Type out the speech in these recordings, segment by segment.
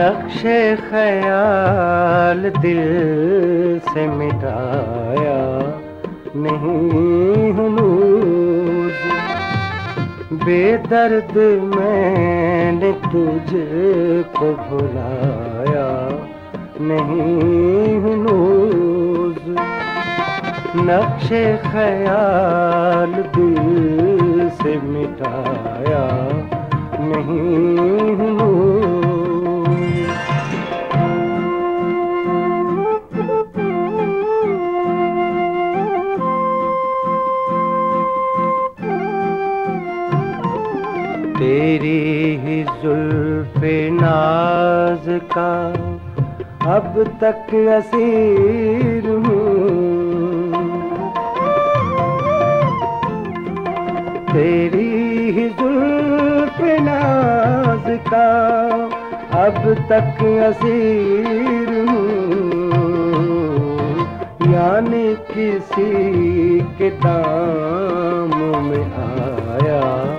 نقش خیال دل سے مٹایا نہیں ہنوز۔ بے درد میں نے تجھ کو بھلایا نہیں ہنوز۔ نقش خیال دل سے مٹایا نہیں ہنوز۔ تیری ہی زلف ناز کا اب تک اسیر ہوں۔ تیری ہی زلف ناز کا اب تک اسیر ہوں۔ یعنی کسی کے دام میں آیا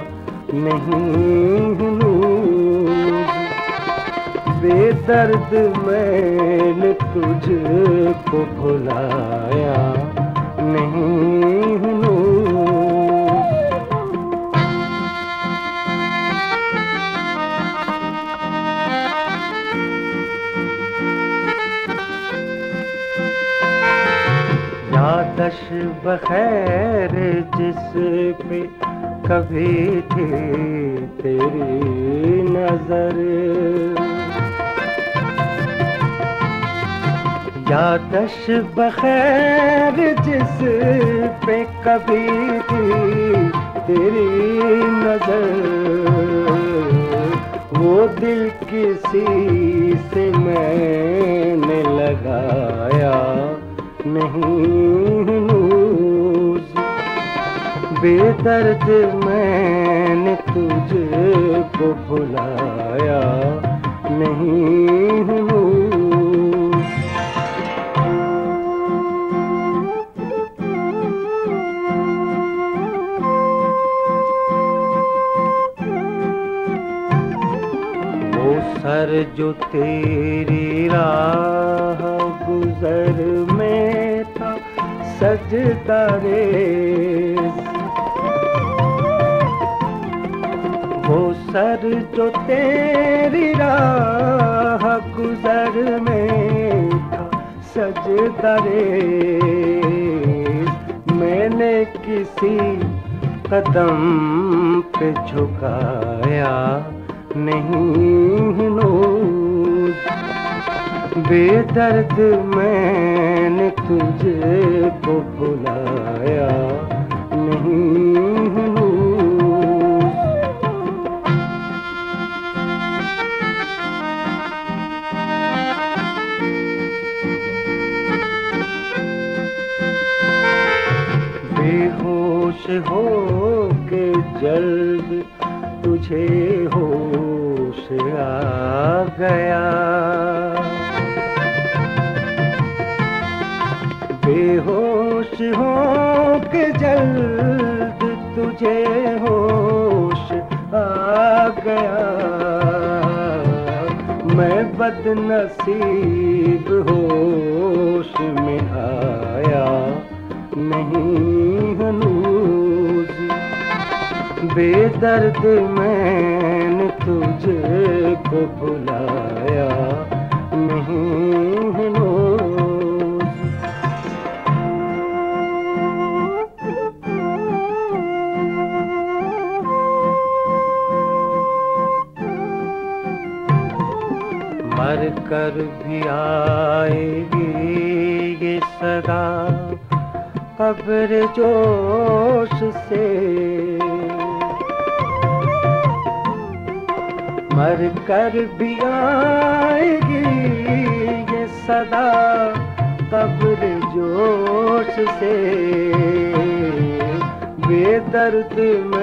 نہیں بے درد میں نے تجھ کو بھلایا۔ نہیں ہنوز یادش بخیر جس پہ کبھی تھی تیری نظر۔ یادش بخیر جس پہ کبھی تھی تیری نظر۔ وہ دل کسی سے میں نے لگایا نہیں بے درد میں نے تجھ کو بھلایا نہیں ہنوز وہ سر جو تیری راہ گزر میں تھا، سجدہ ریز سر جو تیری راہ گزر میں تھا سجدہ ریز میں نے کسی قدم پہ جھکایا نہیں ہنوز بے درد میں نے تجھ کو بھلایا بد نصیب ہوش میں آیا نہیں ہنوز۔ بے درد میں نے تجھ کو بھلایا بھی آئے گی یہ صدا قبر جوش سے۔ مر کر بھی آئے گی یہ صدا قبر جوش سے۔ بے درد میں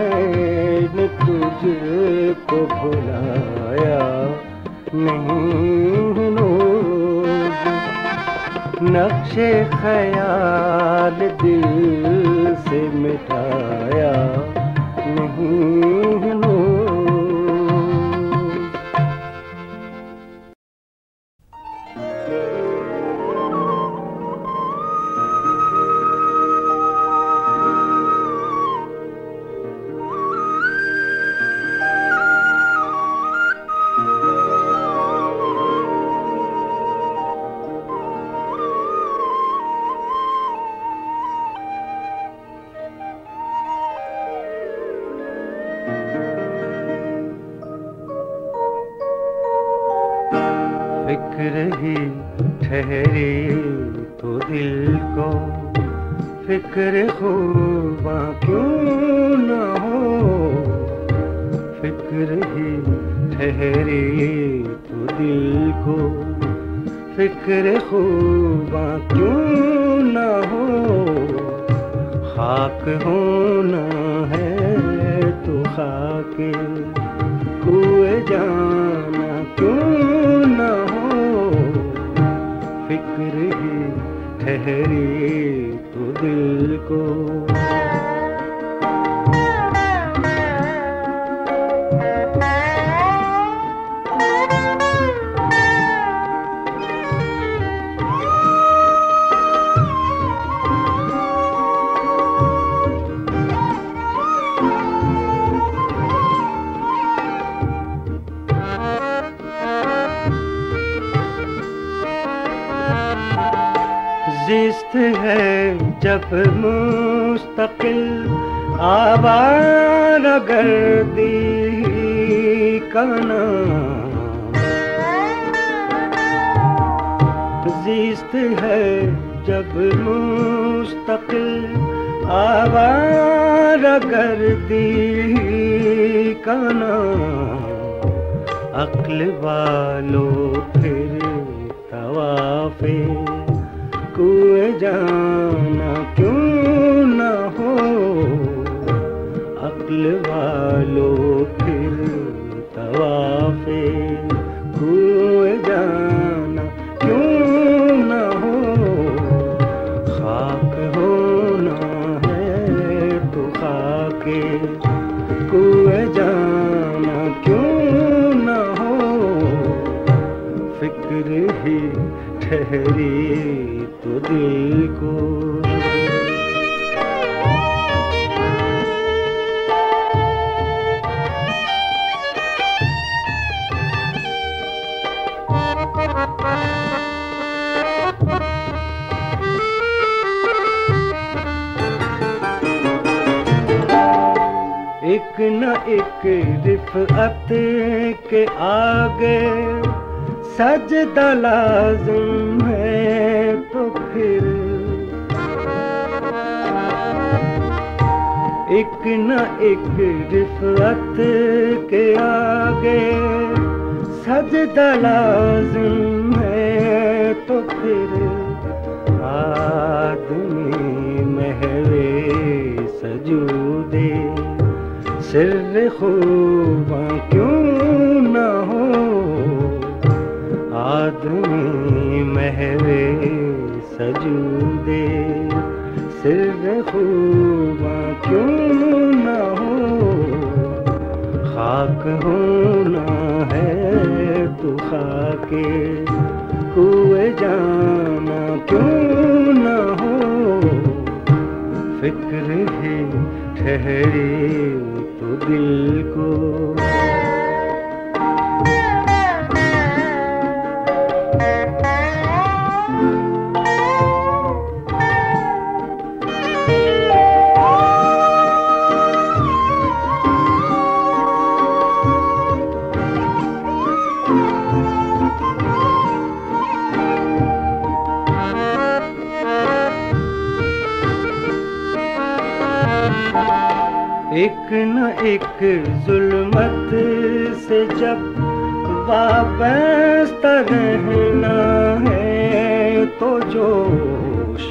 نقش خیال دل سے مٹایا نہیں کوئے جانا کیوں نہ ہو؟ فکر ہی ٹھہری تو دل کو۔ ایک نہ ایک رفعت کے آگے سجدہ لازم ہے تو پھر ایک نہ ایک رفعت کے آگے سجدہ لازم ہے تو پھر آدمی محوے سجودے سر خوباں کیوں نہ ہو؟ آدمی محوے سجودے، سر خوباں کیوں نہ ہو؟ خاک ہونا ہے تو خاک، کوئے جانا کیوں نہ ہو؟ فکر ہی ٹھہری دل کو ایک ظلمت سے جب وابستہ رہنا ہے تو جوش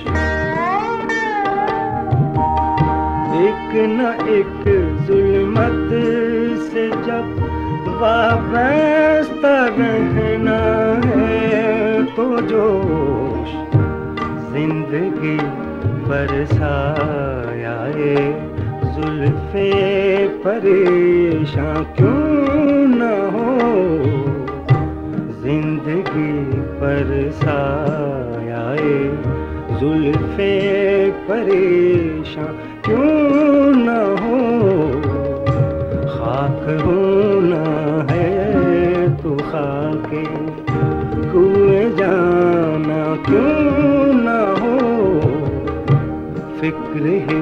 ایک نہ ایک ظلمت سے جب وابستہ رہنا ہے تو جوش زندگی برسایا زلف پریشاں کیوں نہ ہو؟ زندگی پر سایہ زلف پریشاں کیوں نہ ہو؟ خاک ہونا ہے تو خاک کوئے جانا کیوں نہ ہو؟ فکر ہی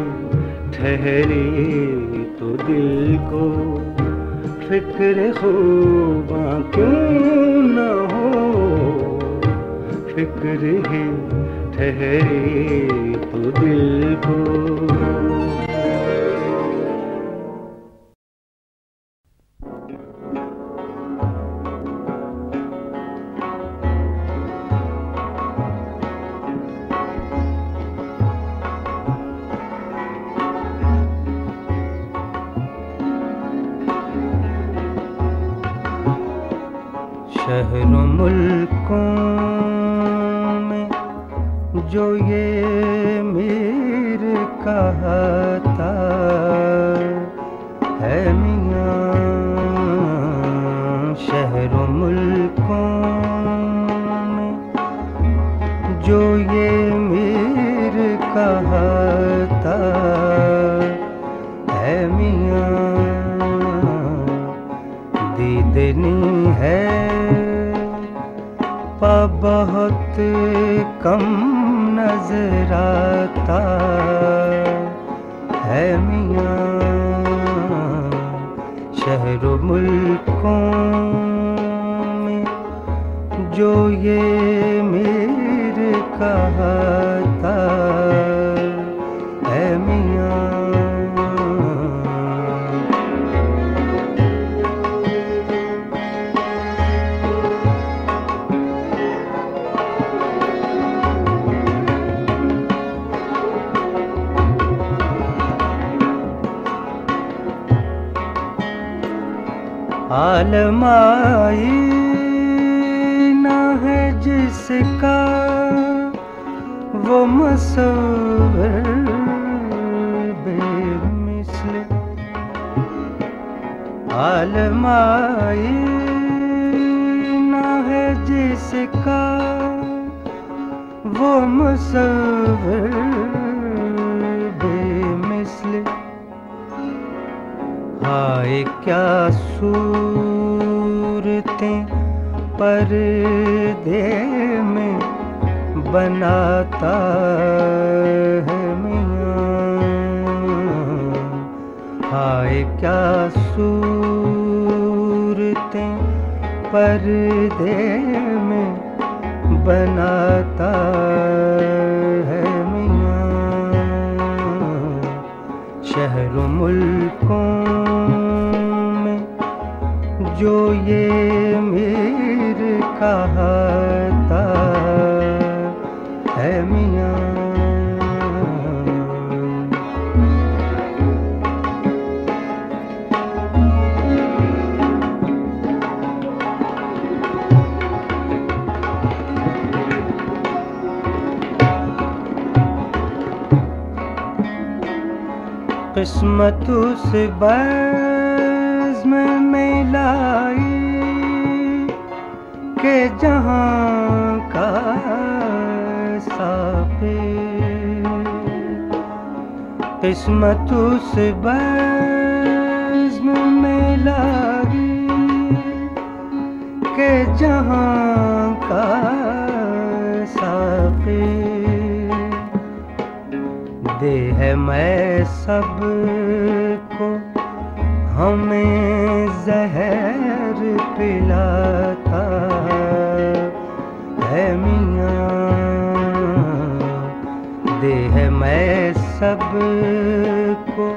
ٹھہری دل کو فکر خوباں کیوں نہ ہو؟ فکر ہی ٹھہرے تو دل کو وہ مصور بے مثل۔ ہائے، کیا صورتیں پردے میں بناتا ہے میاں۔ ہائے، کیا صورتیں پردے میں بناتا ہے میاں۔ شہر و ملکوں میں جو یہ میر کہا قسمت اس بزم میں لائی کہ جہاں کا ساپے قسمت اس بزم میں لائی کہ جہاں کا ساپے دے ہے میں سب کو ہمیں زہر پلاتا ہے میاں، دے ہے میں سب کو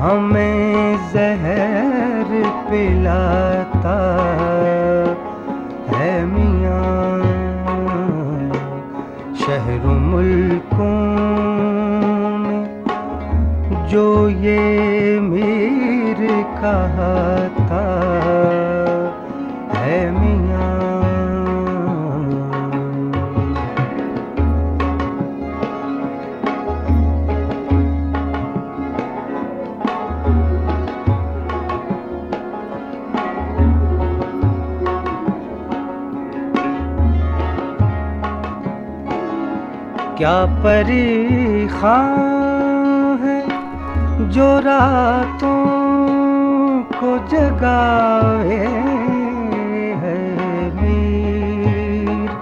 ہمیں زہر پلاتا پری خاں ہے جو راتوں کو جگاوے ہے میر۔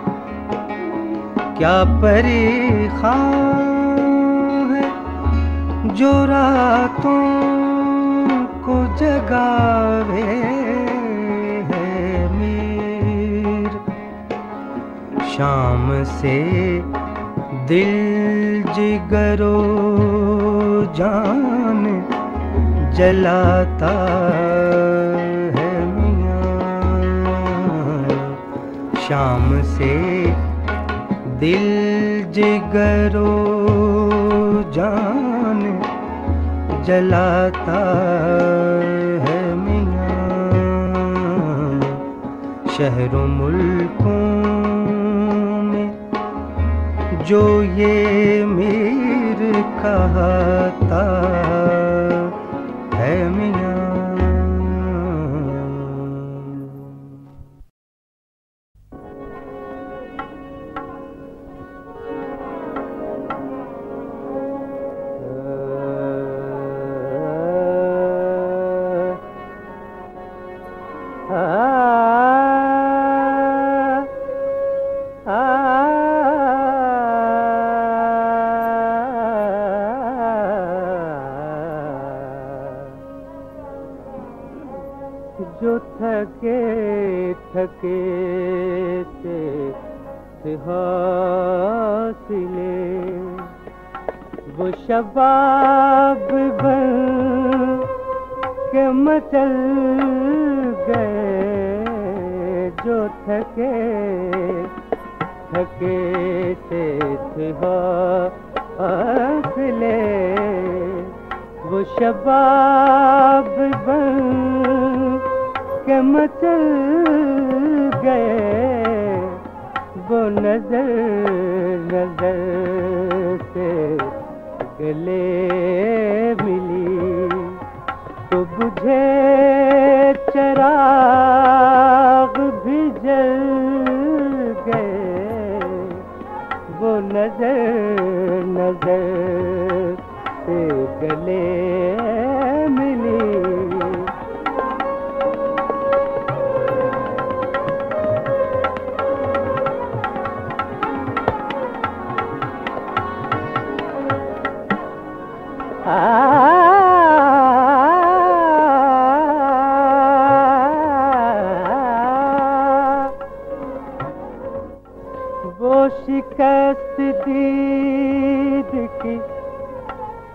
کیا پری خاں ہے جو راتوں کو جگاوے ہے میر۔ شام سے دل جگرو جان جلاتا ہے میاں۔ شام سے دل جگرو جان جلاتا ہے میاں۔ شہر و ملکوں میں جو یہ میر کہتا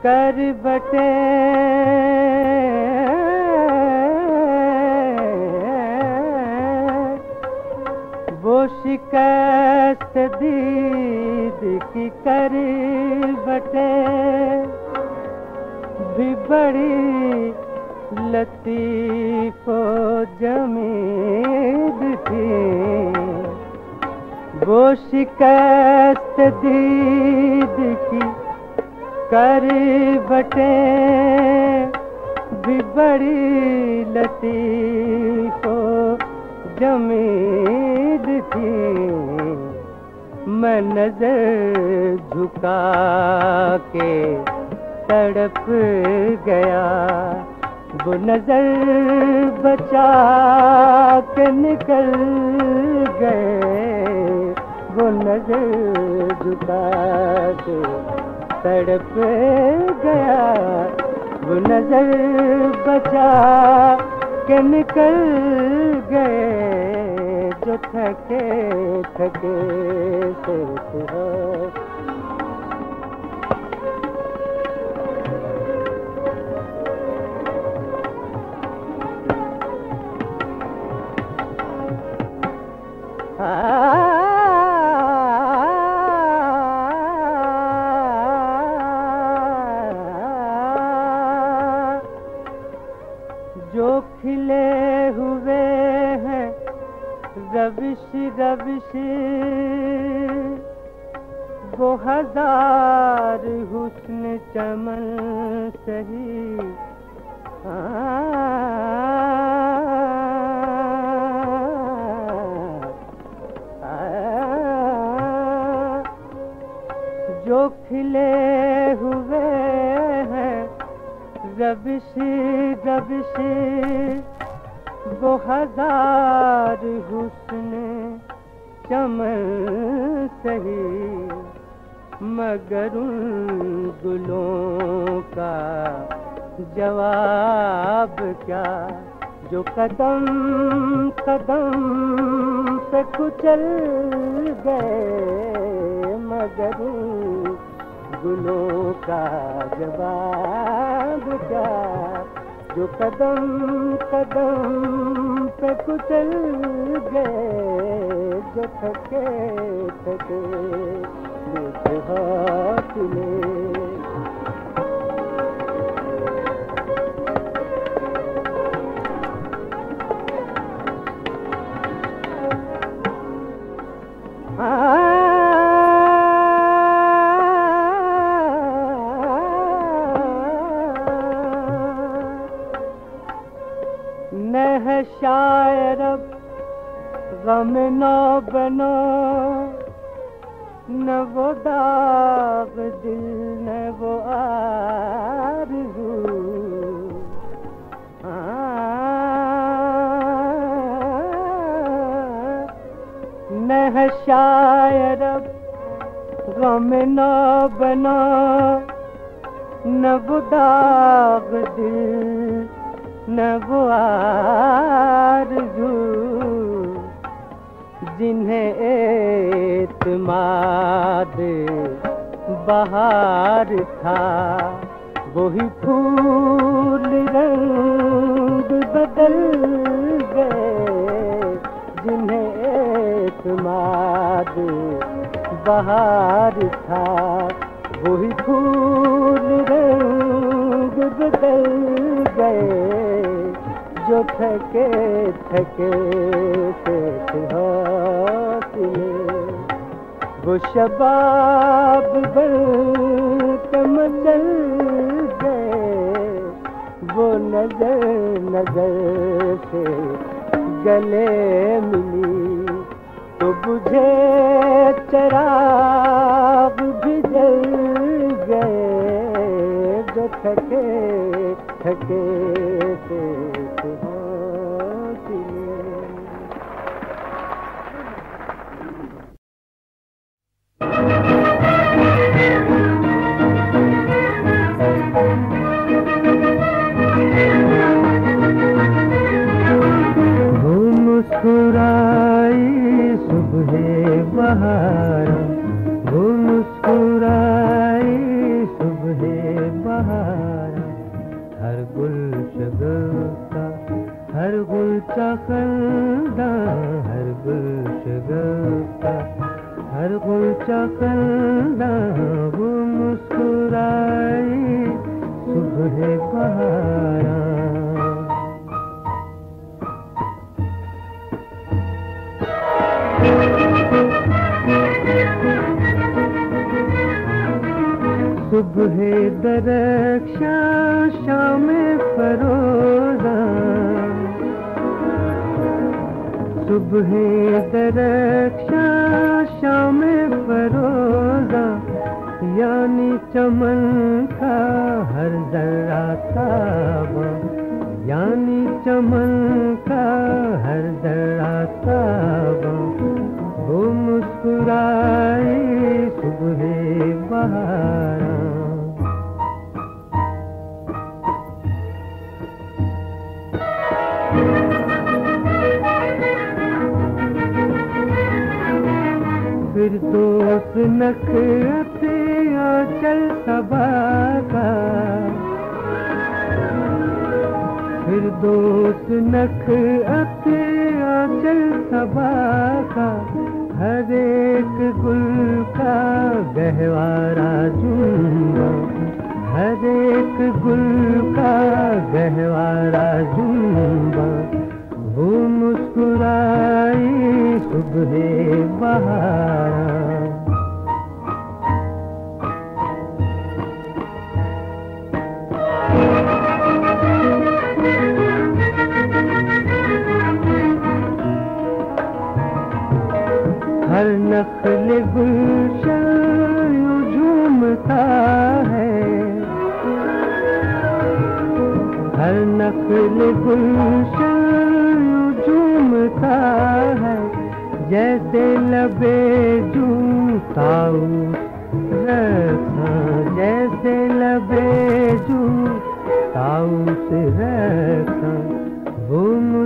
کر بٹے۔ وہ شکست دید کی کر بٹے، بھی بڑی لطیف و جمید تھی۔ میں نظر جھکا کے تڑپ گیا، وہ نظر بچا کے نکل گئے۔ وہ نظر جھکا کے تڑپ گیا نظر بچا کے نکل گئے جو تھکے تھکے سے سہی مگر ان گلوں کا جواب کیا؟ جو قدم قدم پہ کچل گئے، مگر گلوں کا جواب کیا؟ جو قدم قدم پہ کچل گئے جو تھکے تھکے ہاتھ میں غم نو بنا نہ وہ داغ دل نہ وہ آرزو نہ شاعر غم نو بنا نہ وہ داغ دل نو آرزو جنہیں اعتماد بہار تھا، وہی پھول رنگ بدل گئے۔ جنہیں اعتماد بہار تھا، وہی پھول رنگ بدل گئے۔ جو تھکے تھکے وہ شباب بل مچل گئے۔ وہ نظر نظر سے گلے ملی، تو بجھے چراغ بھی جل گئے۔ جو تھکے تھکے سے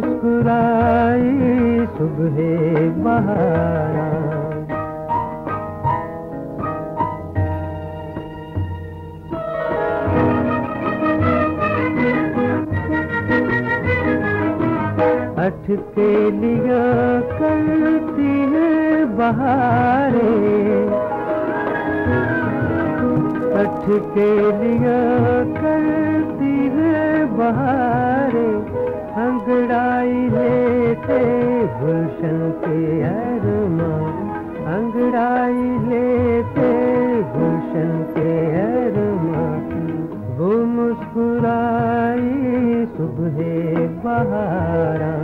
مسکرائی، صبح بہارا۔ اٹھ کے لیا کرتی ہے بہاریں اٹھ کے لیا کرتی ہے بہاریں انگڑائی لیتے گلشن کے ارمان انگڑائی لیتے گلشن کے ارمان وہ مسکرائی صبح بہارا۔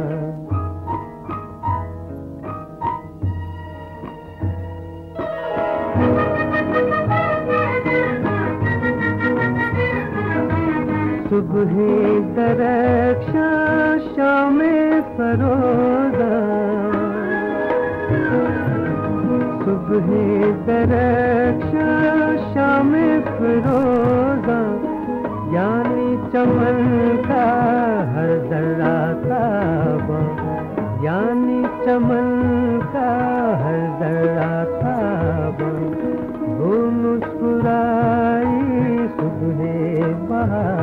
صبح درخشا شام فروزہ صبح درخشا شام فروزہ یعنی چمن کا ہر ذرہ تھا یعنی چمن کا ہر ذرہ تھا وہ مسکرائی صبح بہارا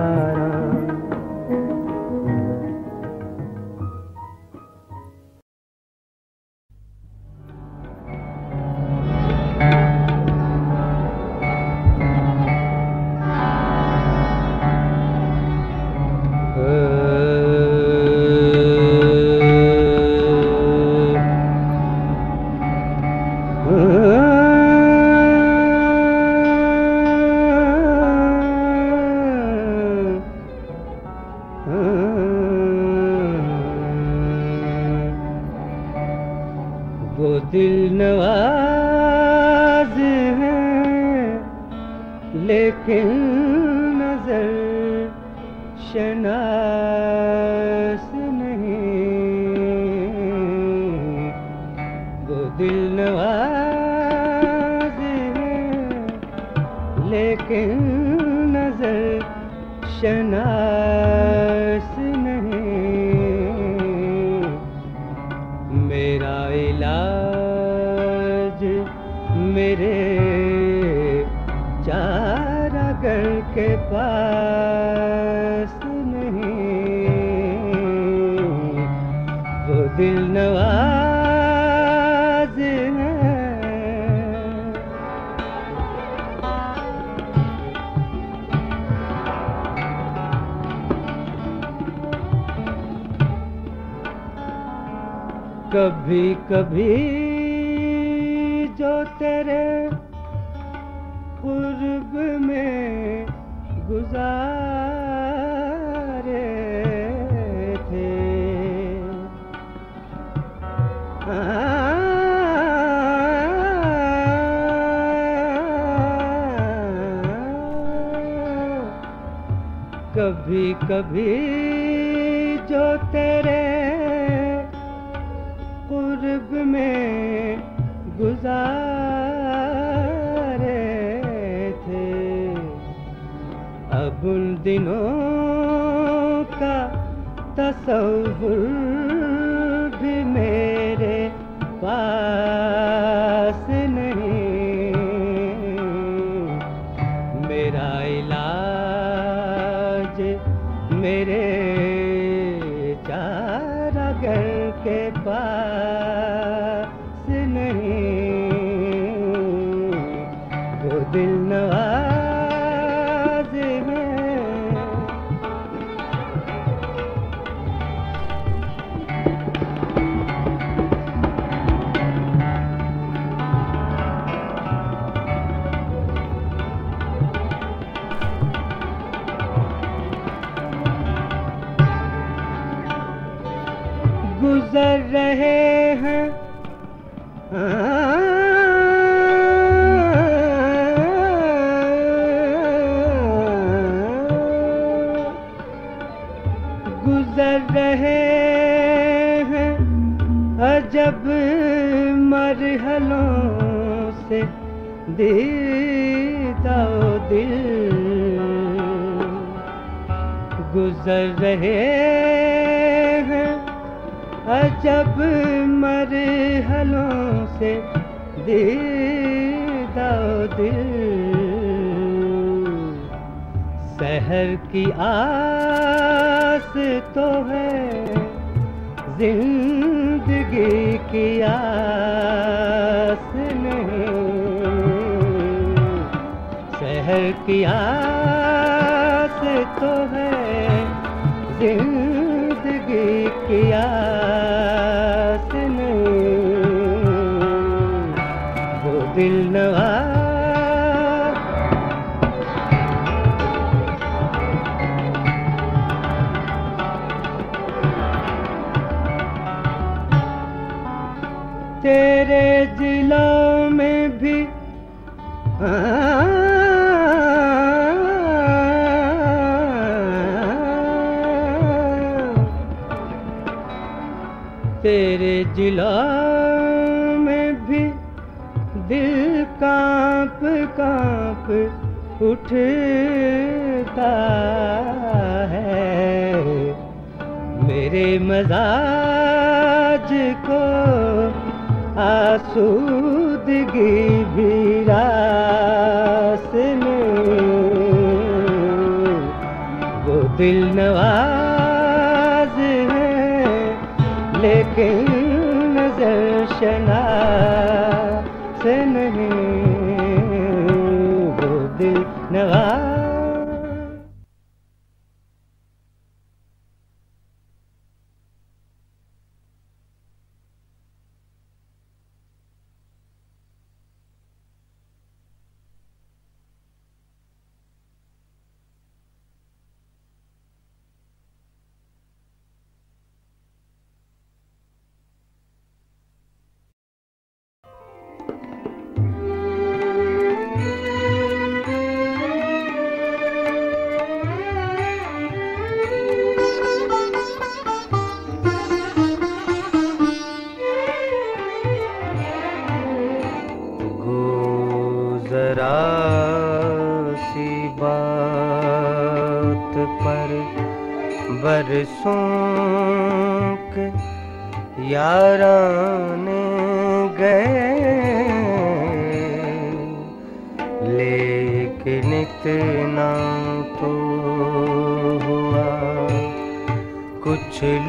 میرے چارہ گھر کے پاس نہیں وہ دل نواز ہے۔ کبھی کبھی کبھی کبھی جو تیرے قرب میں گزارے تھے۔ اب ان دنوں کا تصور گزر رہے ہیں۔ عجب مرحلوں سے دیدہ دل۔ سحر کی آس تو ہے زندگی کی آس نہیں۔ سحر کی آس تیرے میں بھی دل کانپ کانپ اٹھتا ہے۔ میرے مزاج کو آسودگی بھی راس میں۔ وہ دل نواز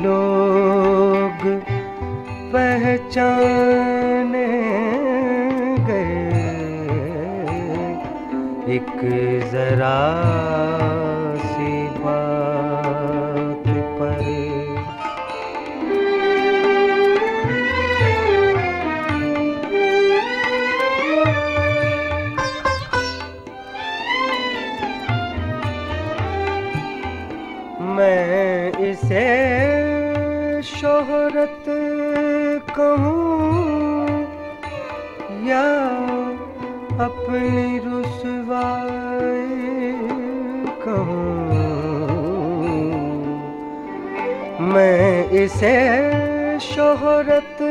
لوگ پہچانے گئے۔ ایک ذرا اپنی رسوائی کہوں میں اسے شہرت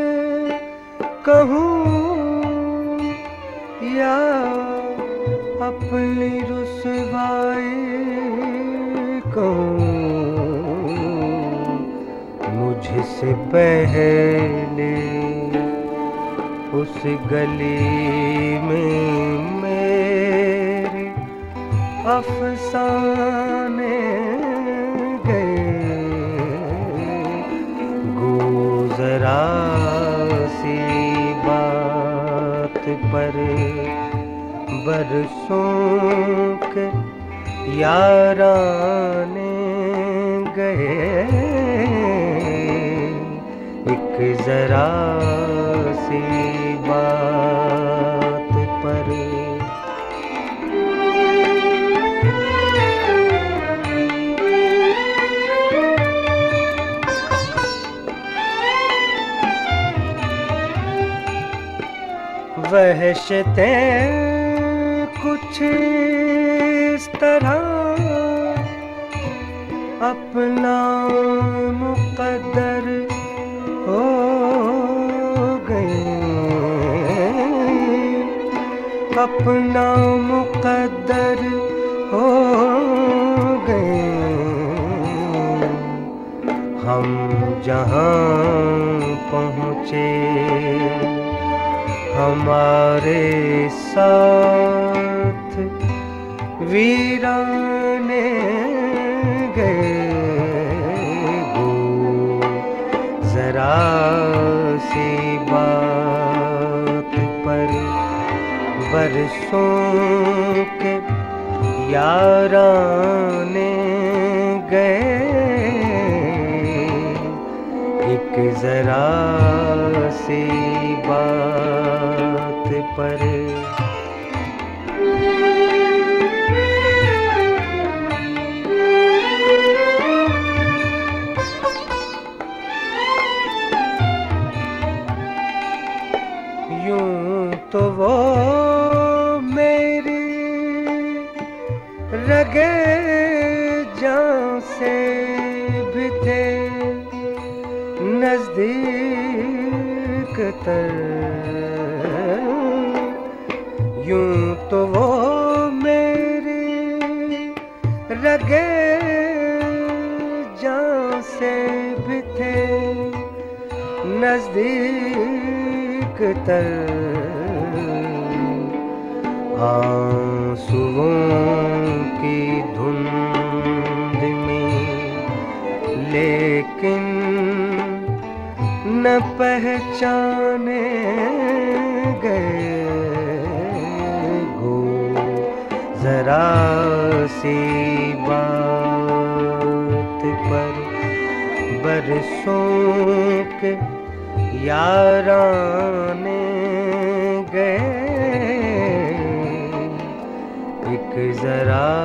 کہوں یا اپنی رسوائی کہوں؟ مجھ سے پہلے اس گلی میں افسانے گئے۔ گزرا سی بات پر برسوں کے یارانے گئے۔ ایک ذرا سی وحشتیں کچھ اس طرح اپنا مقدر ہو گئے۔ اپنا مقدر ہو گئے۔ ہم جہاں ہمارے ساتھ ویرانے گئے گو ذرا سی بات پر برسوں کے یارانے گئے۔ ایک ذرا سی بات پر۔ یوں تو وہ میری رگے جان سے بھی تھے نزدیک تر۔ نزدیک تر آنسوؤں کی دھند میں، لیکن نہ پہچانے گئے گو ذرا سی بات پر برسوں کے یاران گئے۔ ایک ذرا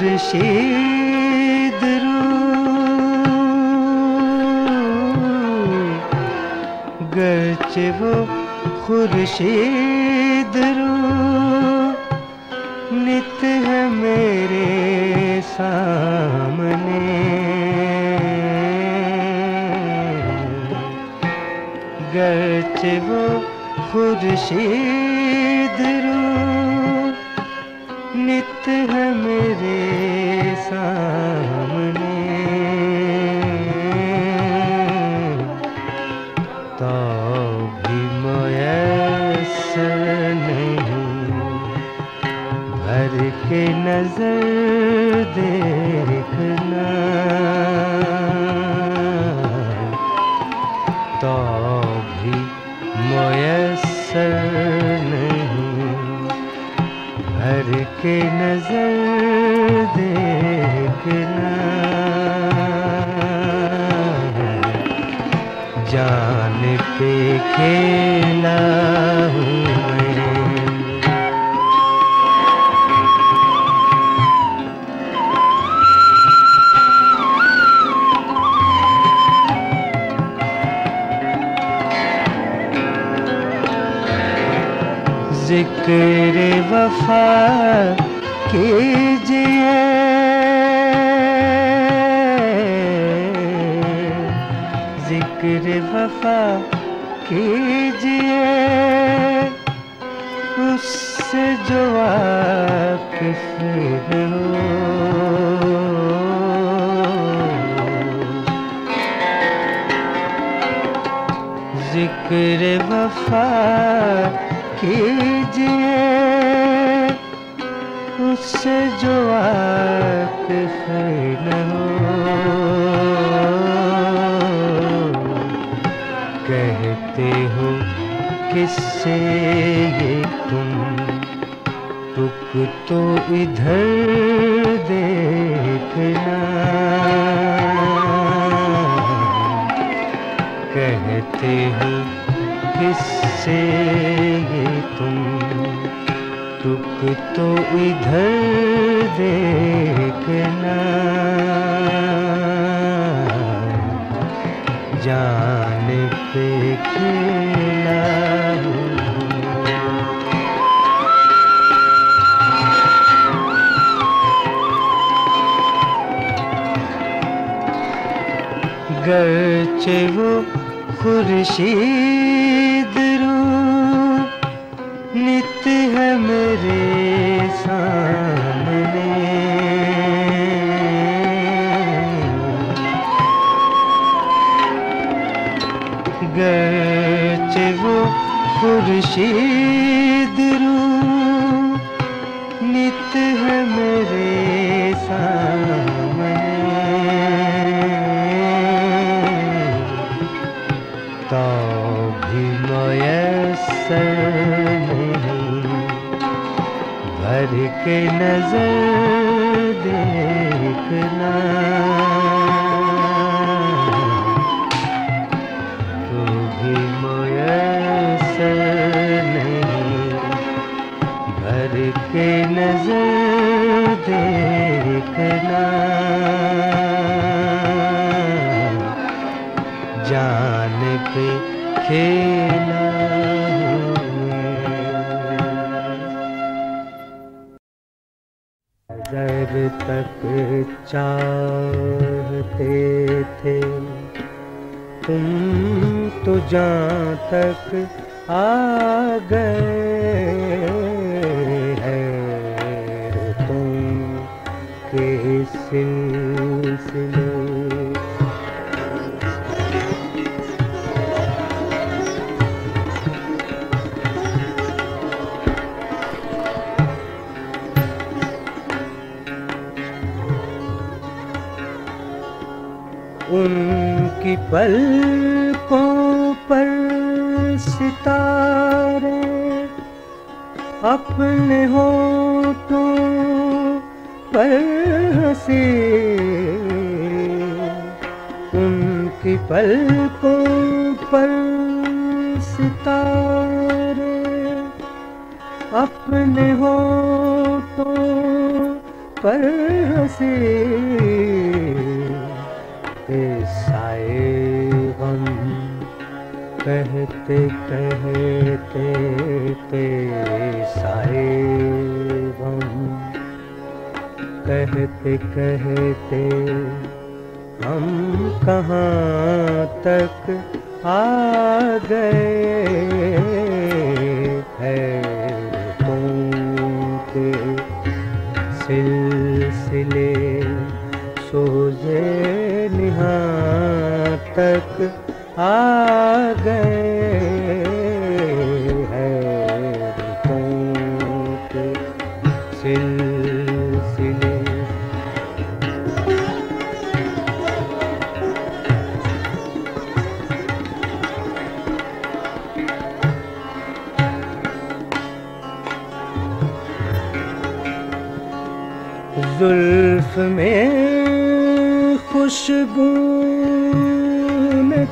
خورشید رو۔ گرچہ وہ خورشید رو۔ نت ہے میرے سامنے۔ گرچہ وہ خورشید دیکھنا کہتے ہو کس سے یہ تم؟ رک تو ادھر دیکھنا۔ خورشید پر ستارے اپنے ہوٹوں پر ہنسے۔ سائے غم، کہتے کہتے سائے غم۔ کہتے کہتے ہم کہاں تک آ گئے ہے کے سلسلے سوزے نہاں تک آ زلف میں خوشبو نہ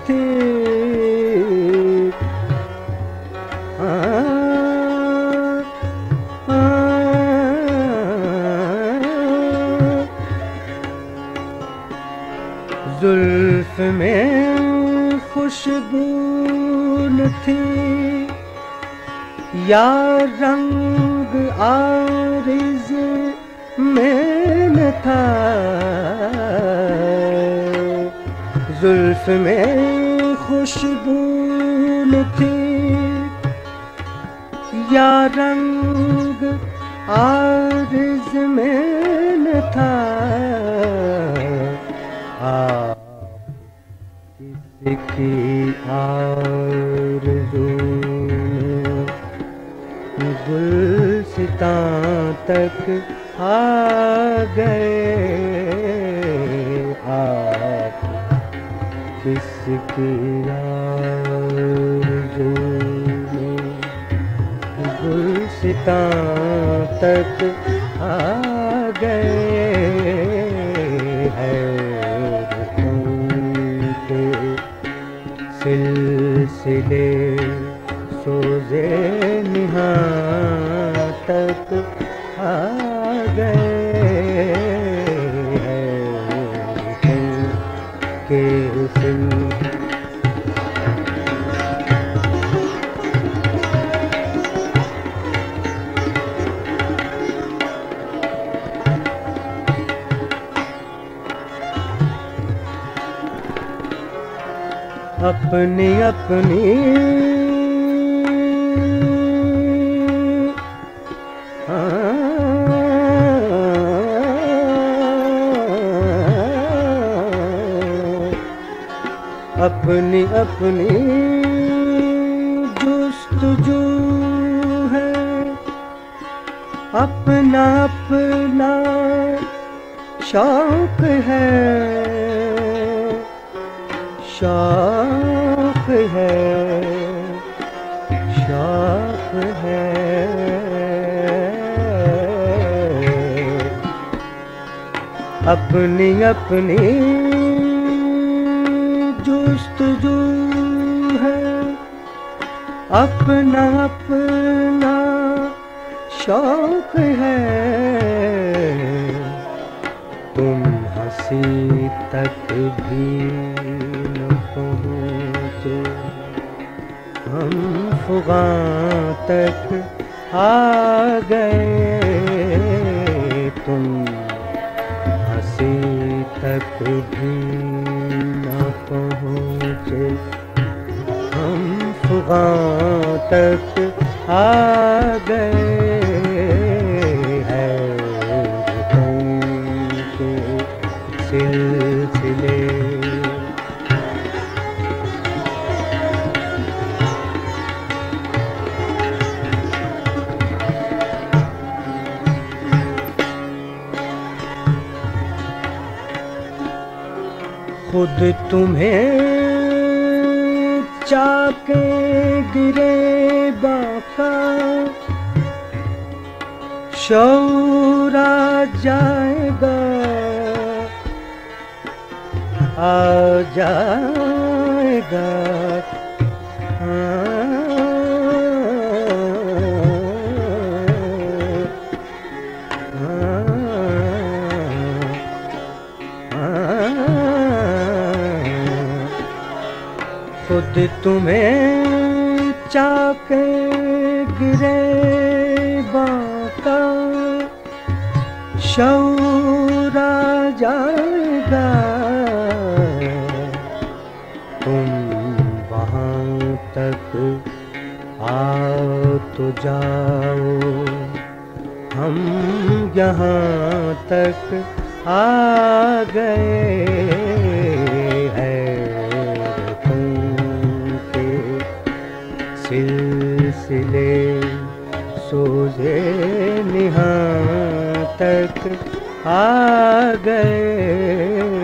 زلف میں خوشبو تھی یا رنگ آرز میں نہ تھا۔ زلف میں خوشبو تھی یا رنگ آرز میں تھا۔ کسی کی آرزو؟ گلستان تک آ گئے آپ کس کی جی گلستان تک آ گئے سلسلے سوزے نہاں تک آ اپنی اپنی۔ اپنی اپنی۔ اپنی اپنی جستجو ہے، اپنا اپنا شوق ہے۔ تم ہنسی تک بھی نہ پہنچے۔ ہم فغاں تک آ ہم تک آ گئے ہے کے سلسلے۔ خود تمہیں جائے گا۔ آ جائے گا۔ خود تمہیں چاک گرے باقا شعور آ جائے گا۔ تم وہاں تک آ تو جاؤ۔ ہم یہاں تک آ گئے سلسلے سوزے نہاں۔ تک آ گئے۔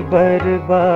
برباد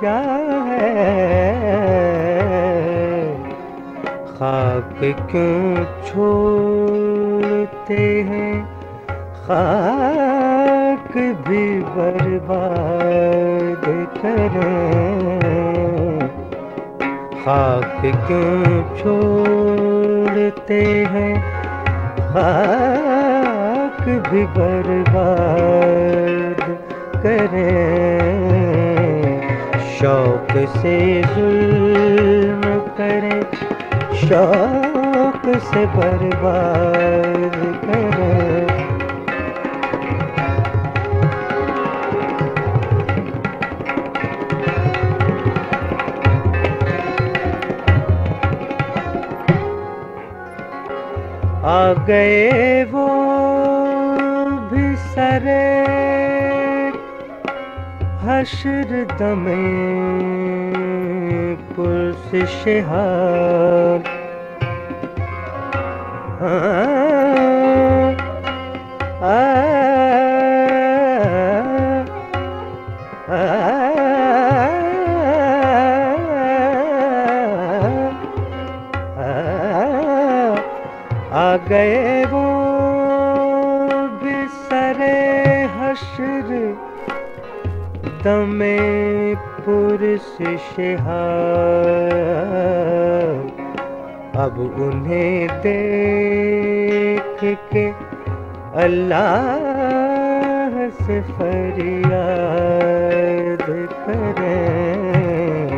کیا ہے؟ خاک کیوں چھوڑتے ہیں؟ خاک بھی برباد کریں۔ خاک کیوں چھوڑتے ہیں؟ خاک بھی برباد کریں۔ شوق سے ظلم کریں شوق سے برباد کریں آ گئے وہ حشر دمے پرس شہاب۔ ہاں شہاب اب انہیں دیکھ کے اللہ سے فریاد کریں۔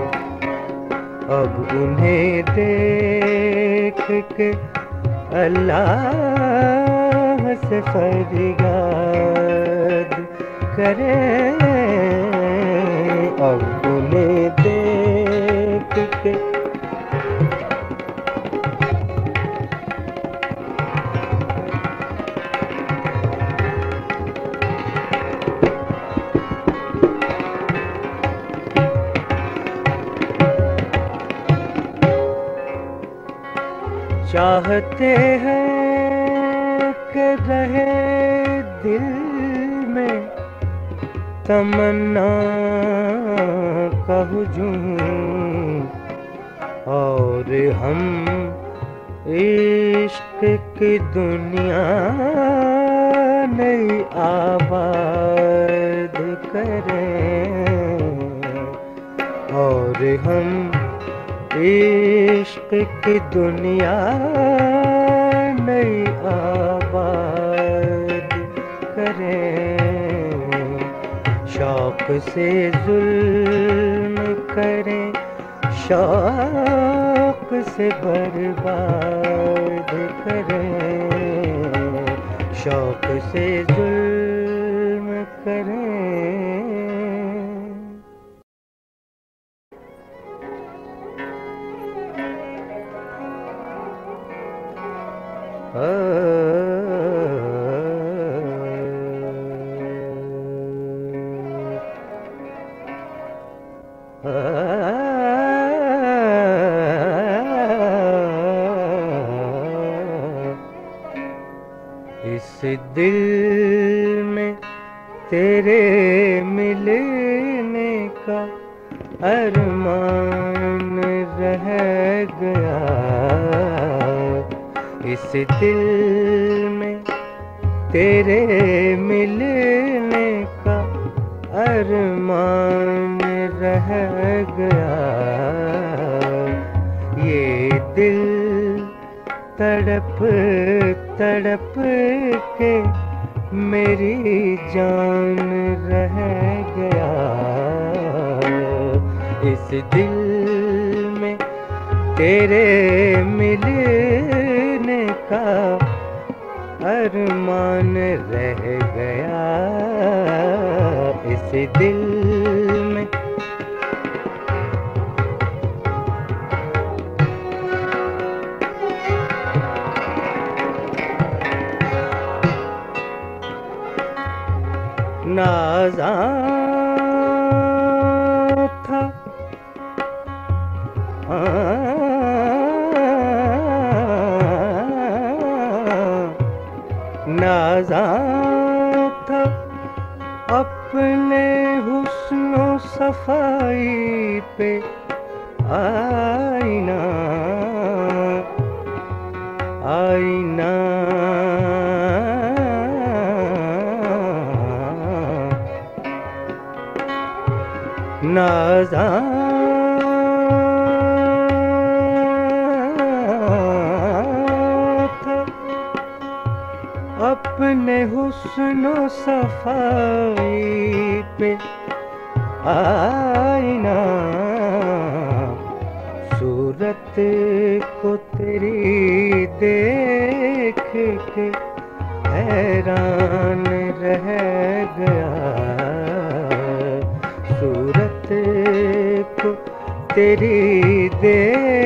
اب انہیں دیکھ کے اللہ سے فریاد کریں۔ اب چاہتے ہیں کہ رہے دل میں تمنا کا ہجوم اور ہم عشق کی دنیا نئی آباد کریں اور ہم عشق کی دنیا نئی آباد کریں۔ شوق سے ظلم کریں، شوق سے برباد کریں۔ شوق سے ظلم کریں۔ نظر اپنے حسن و صفائی پہ آئینہ۔ صورت کو تیری دیکھ کے حیران رہ تیری دے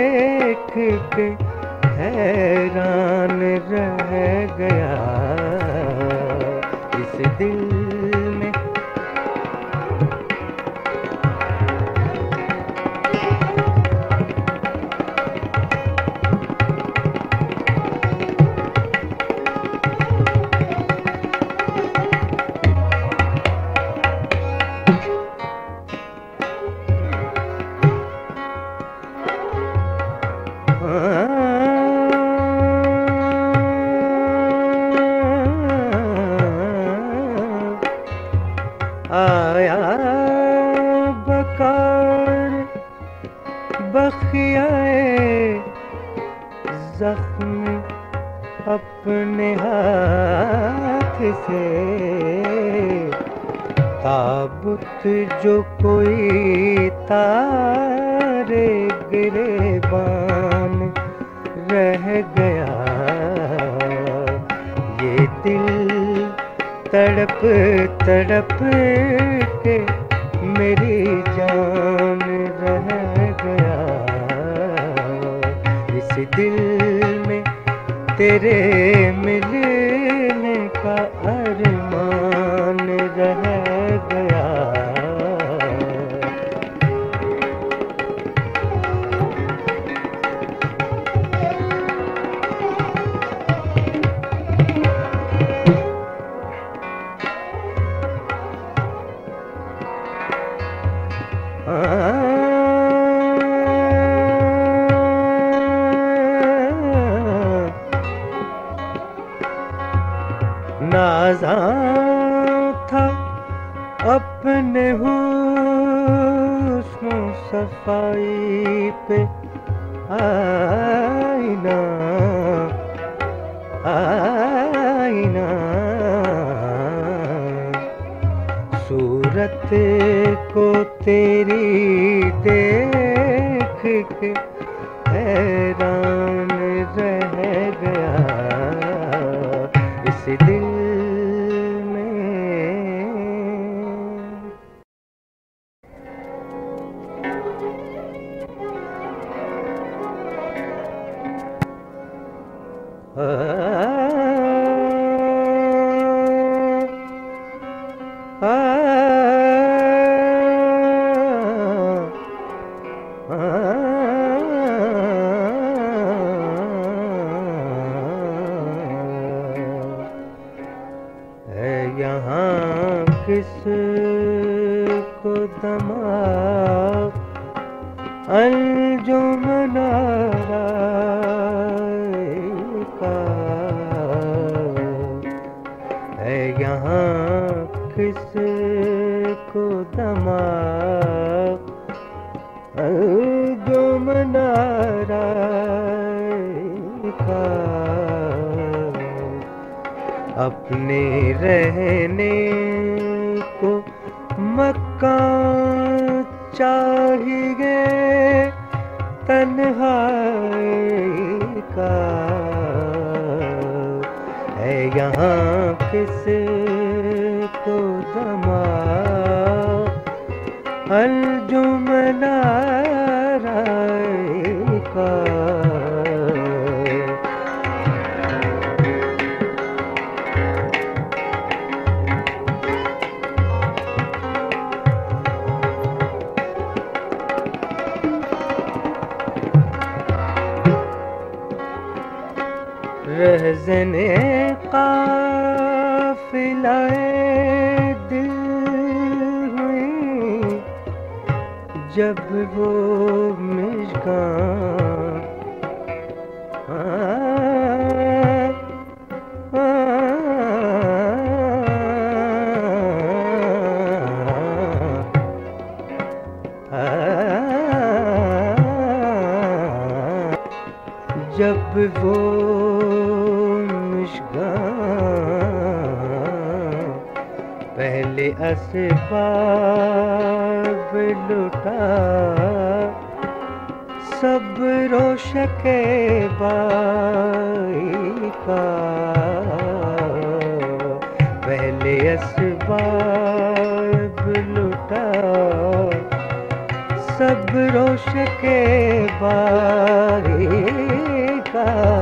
صفائی پہ آئینا آئینا صورت کو تیری دیکھ کے جب وہ مشکاں پہلے اسباب لٹا سب روشک بائی کا۔ پہلے اسباب لٹا سب روشک بائی ہے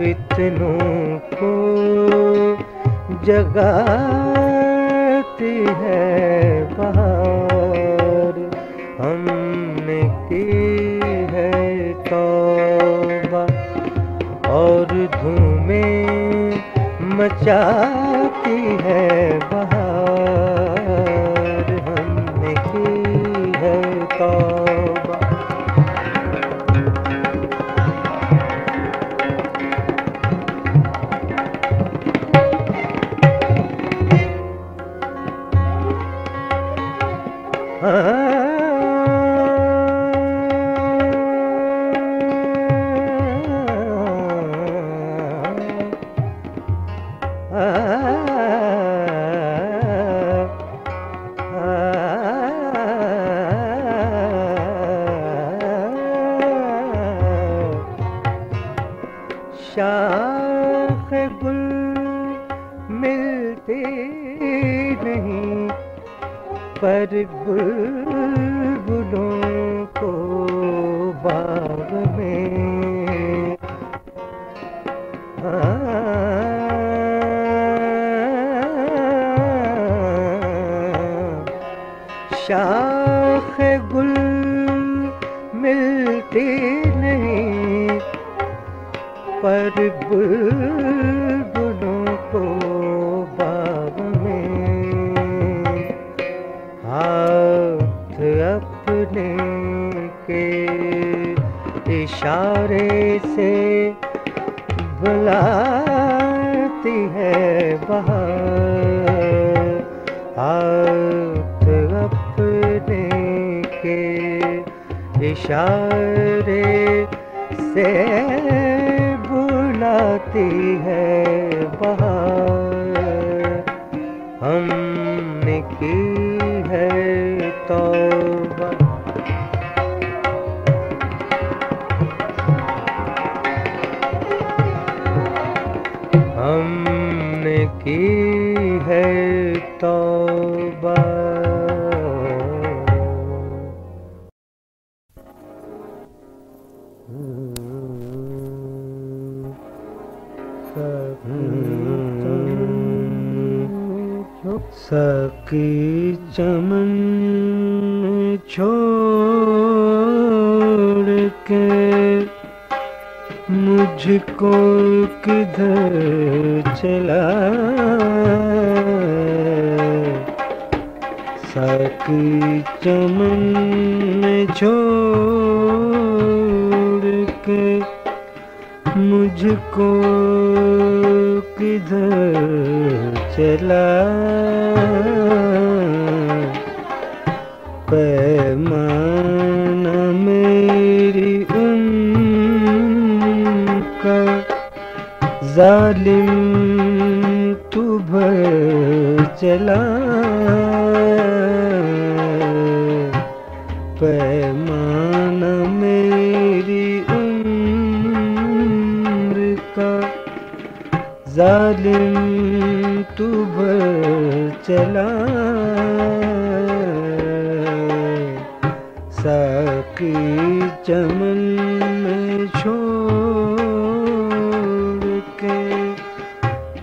فتنوں کو جگاتی ہے بہار۔ ہم نے کی ہے توبہ اور دھومیں مچاتی ہے سکی چمن چھوڑ کے مجھ کو کدھر چلا سکی چمن چھوڑ کے مجھ کو کدھر چلا پیمان میری ام کا ظالم تو بھر چلا ظالم تو چلا ساکی چمن میں چھوڑ کے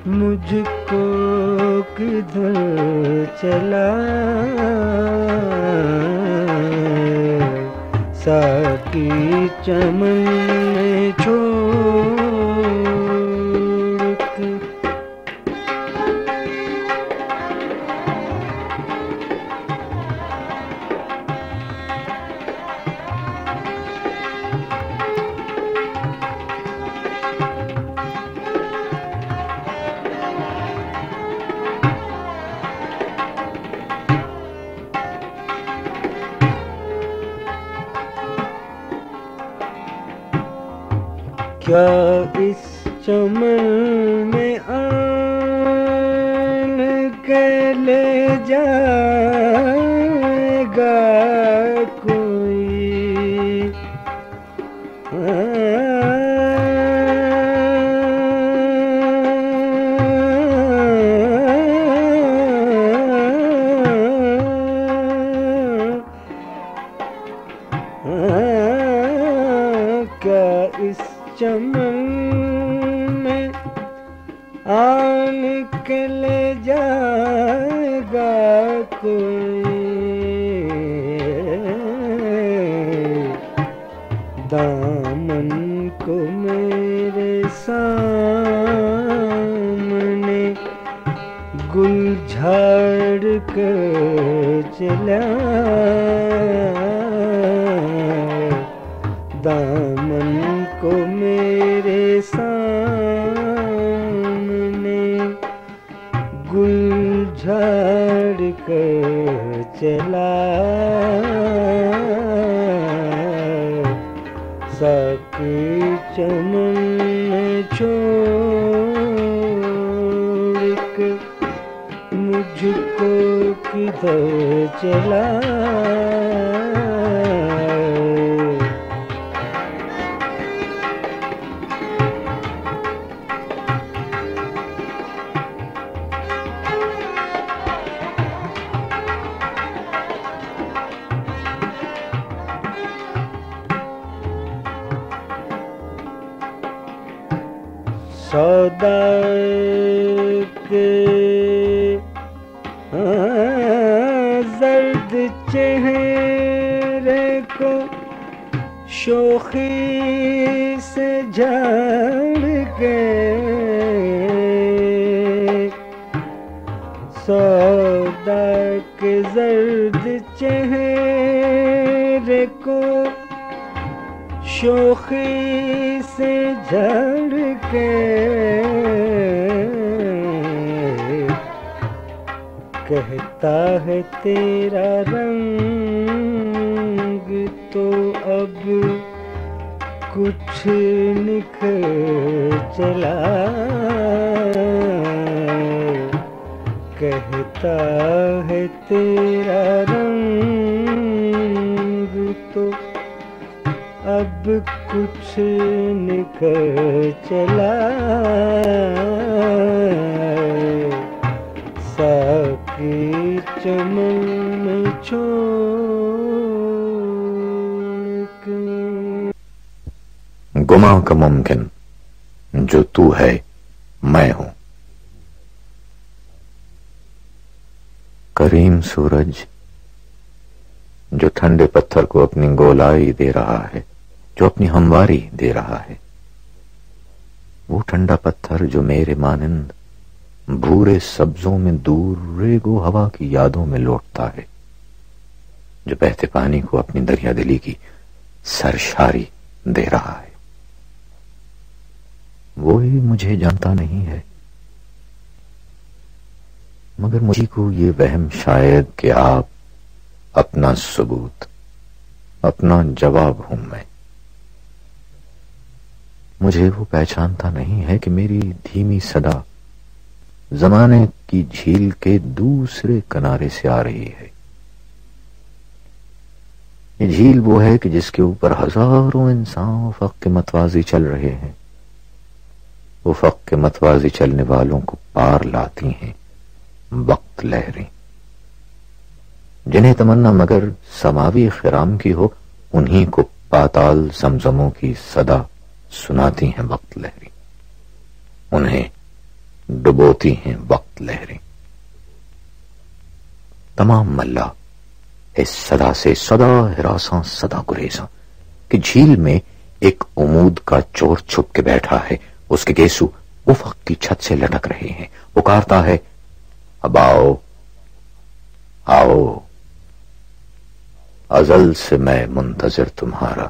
مجھ کو کدھر چلا ساکی چمن میں چھوڑ کیا دامن کو میرے سامنے گل جھاڑ کر چلا دے رہا ہے، جو اپنی ہمواری دے رہا ہے۔ وہ ٹھنڈا پتھر جو میرے مانند بھورے سبزوں میں دور ریگو ہوا کی یادوں میں لوٹتا ہے، جو بہتے پانی کو اپنی دریا دلی کی سرشاری دے رہا ہے۔ وہی مجھے جانتا نہیں ہے۔ مگر مجھے کو یہ وہم شاید کہ آپ اپنا ثبوت اپنا جواب ہوں میں۔ مجھے وہ پہچانتا نہیں ہے کہ میری دھیمی صدا زمانے کی جھیل کے دوسرے کنارے سے آ رہی ہے۔ یہ جھیل وہ ہے کہ جس کے اوپر ہزاروں انسان افق کے متوازی چل رہے ہیں۔ افق کے متوازی چلنے والوں کو پار لاتی ہیں۔ وقت لہریں۔ جنہیں تمنا مگر سماوی خرام کی ہو، انہی کو پاتال زمزموں کی صدا سناتی ہیں وقت لہری۔ انہیں ڈبوتی ہیں وقت لہری۔ تمام ملا اس صدا سے، صدا ہراساں صدا گریزاں۔ کہ جھیل میں ایک امود کا چور چھپ کے بیٹھا ہے، اس کے گیسو افق کی چھت سے لٹک رہے ہیں۔ پکارتا ہے، اب آؤ آؤ۔ ازل سے میں منتظر تمہارا۔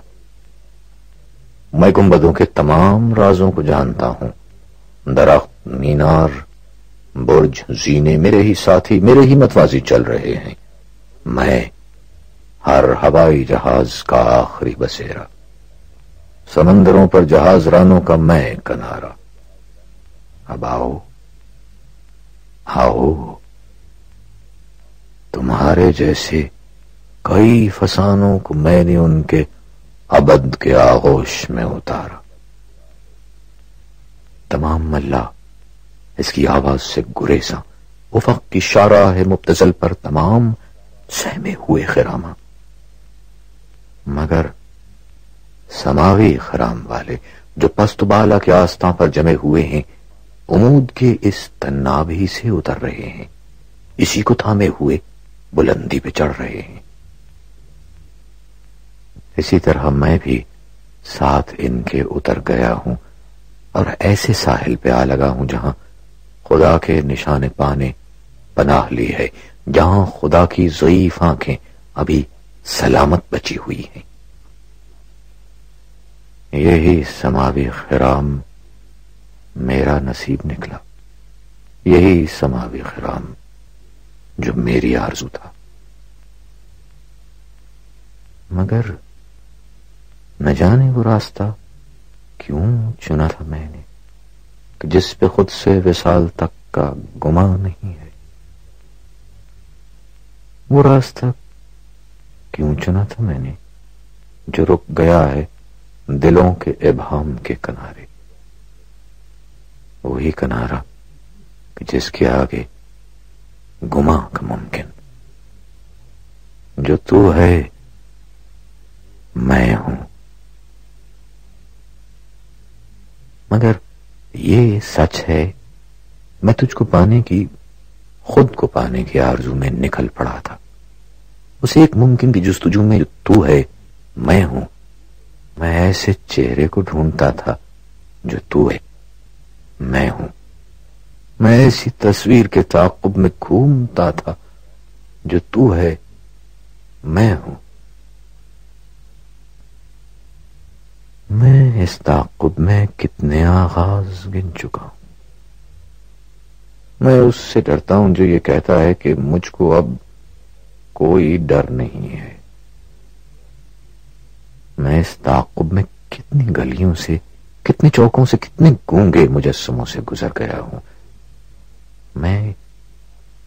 میں گنبدوں کے تمام رازوں کو جانتا ہوں۔ درخت، مینار، برج، زینے میرے ہی ساتھی، میرے ہی متوازی چل رہے ہیں۔ میں ہر ہوائی جہاز کا آخری بسیرا سمندروں پر جہاز رانوں کا میں کنارا اب آؤ۔ آؤ۔ تمہارے جیسے کئی فسانوں کو میں نے ان کے ابد کے آغوش میں اتارا۔ تمام ملا اس کی آواز سے گریزاں۔ افق کی شارہ ہے مبتزل پر تمام سہمے ہوئے خرامہ مگر سماوی خرام والے جو پست بالا کے آستان پر جمے ہوئے ہیں امود کے اس تناب ہی سے اتر رہے ہیں۔ اسی کو تھامے ہوئے بلندی پہ چڑھ رہے ہیں۔ اسی طرح میں بھی ساتھ ان کے اتر گیا ہوں اور ایسے ساحل پہ آ لگا ہوں جہاں خدا کے نشان پانے پناہ لی ہے، جہاں خدا کی ضعیف آنکھیں ابھی سلامت بچی ہوئی ہیں۔ یہی سماوی خرام میرا نصیب نکلا۔ یہی سماوی خرام جو میری آرزو تھا۔ مگر نہ جانے وہ راستہ کیوں چنا تھا میں نے؟ کہ جس پہ خود سے وسال تک کا گما نہیں ہے۔ وہ راستہ کیوں چنا تھا میں نے؟ جو رک گیا ہے دلوں کے ابہام کے کنارے۔ وہی کنارا جس کے آگے گما کا ممکن۔ جو تو ہے، میں ہوں۔ مگر یہ سچ ہے، میں تجھ کو پانے کی، خود کو پانے کی آرزو میں نکل پڑا تھا۔ اسے ایک ممکن کی جستجو میں جو تو ہے، میں ہوں۔ میں ایسے چہرے کو ڈھونڈتا تھا جو تو ہے، میں ہوں۔ میں ایسی تصویر کے تعقب میں گھومتا تھا جو تو ہے، میں ہوں۔ میں اس تعقب میں کتنے آغاز گن چکا ہوں۔ میں اس سے ڈرتا ہوں جو یہ کہتا ہے کہ مجھ کو اب کوئی ڈر نہیں ہے۔ میں اس تعقب میں کتنی گلیوں سے کتنے چوکوں سے، کتنے گونگے مجسموں سے گزر گیا ہوں۔ میں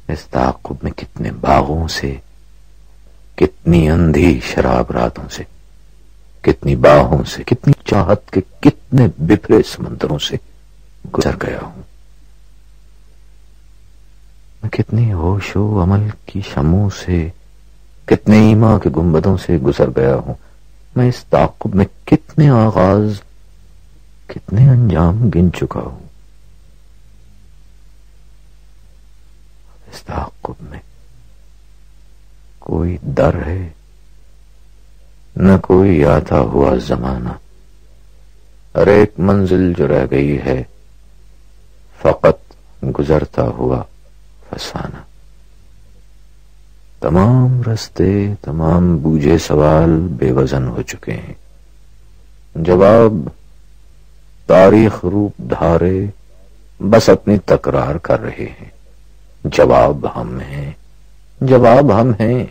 اس تعقب میں کتنے باغوں سے، کتنی اندھی شراب راتوں سے کتنی باہوں سے، کتنی چاہت کے کتنے بفرے سمندروں سے گزر گیا ہوں۔ میں کتنی ہوش و عمل کی شموں سے، کتنے ایما کے گنبدوں سے گزر گیا ہوں۔ میں اس تعقب میں کتنے آغاز، کتنے انجام گن چکا ہوں۔ اس تعقب میں کوئی در ہے۔ نہ کوئی آتا ہوا زمانہ۔ ہر ایک منزل جو رہ گئی ہے، فقط گزرتا ہوا فسانہ۔ تمام رستے، تمام بوجھے سوال بے وزن ہو چکے ہیں۔ جواب، تاریخ روپ دھارے بس اپنی تکرار کر رہے ہیں۔ جواب ہم ہیں۔ جواب ہم ہیں۔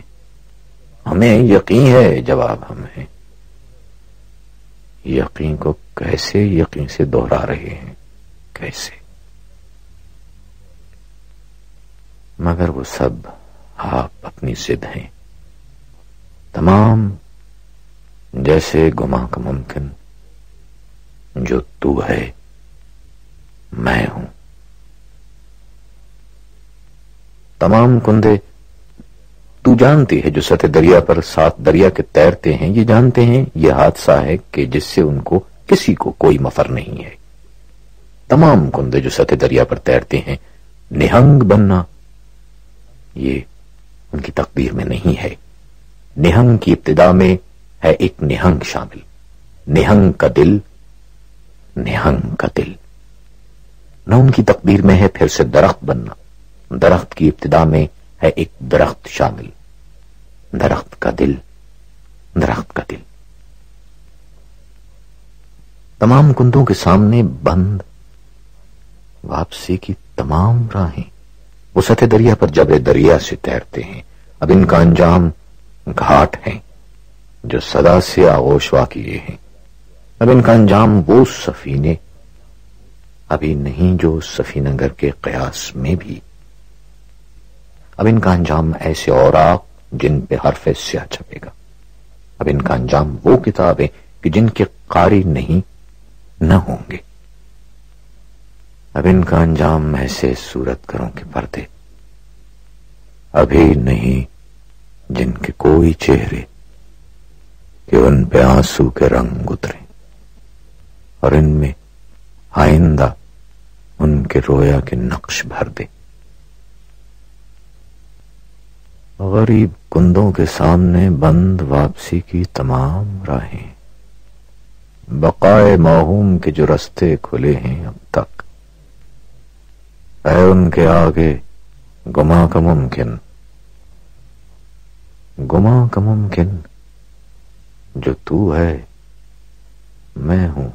ہمیں یقین ہے، جواب ہم ہے یقین کو کیسے یقین سے دوہرا رہے ہیں؟ کیسے؟ مگر وہ سب آپ اپنی ضد ہیں۔ تمام جیسے گما کا ممکن، جو تو ہے، میں ہوں۔ تمام کندے تو جانتی ہے جو سطح دریا پر سات دریا کے تیرتے ہیں، یہ جانتے ہیں، یہ حادثہ ہے کہ جس سے ان کو کسی کو کوئی مفر نہیں ہے۔ تمام کندے جو سطح دریا پر تیرتے ہیں، نہنگ بننا یہ ان کی تقدیر میں نہیں ہے۔ نہنگ کی ابتدا میں ہے ایک نہنگ شامل۔ نہنگ کا دل، نہنگ کا دل۔ نہ ان کی تقدیر میں ہے پھر سے درخت بننا۔ درخت کی ابتدا میں ہے ایک درخت شامل۔ درخت کا دل، درخت کا دل۔ تمام کندوں کے سامنے بند، واپسی کی تمام راہیں۔ وہ سطح دریا پر جبر دریا سے تیرتے ہیں، اب ان کا انجام گھاٹ ہیں، جو سدا سے آغوشوا کیے ہیں۔ اب ان کا انجام وہ سفینے، ابھی نہیں جو سفینگر کے قیاس میں بھی۔ اب ان کا انجام ایسے اور جن پہ حرف سیاہ چھپے گا۔ اب ان کا انجام وہ کتابیں کہ جن کے قاری نہیں، نہ ہوں گے۔ اب ان کا انجام ایسے صورت کروں کے پردے۔ ابھی نہیں جن کے کوئی چہرے کہ ان پہ آنسو کے رنگ اترے اور ان میں آئندہ ان کے رویا کے نقش بھر دے غریب کندوں کے سامنے بند واپسی کی تمام راہیں۔ بقائے معہوم کے جو رستے کھلے ہیں اب تک۔ اے ان کے آگے گما کا ممکن۔ گما کا ممکن۔ جو تو ہے، میں ہوں۔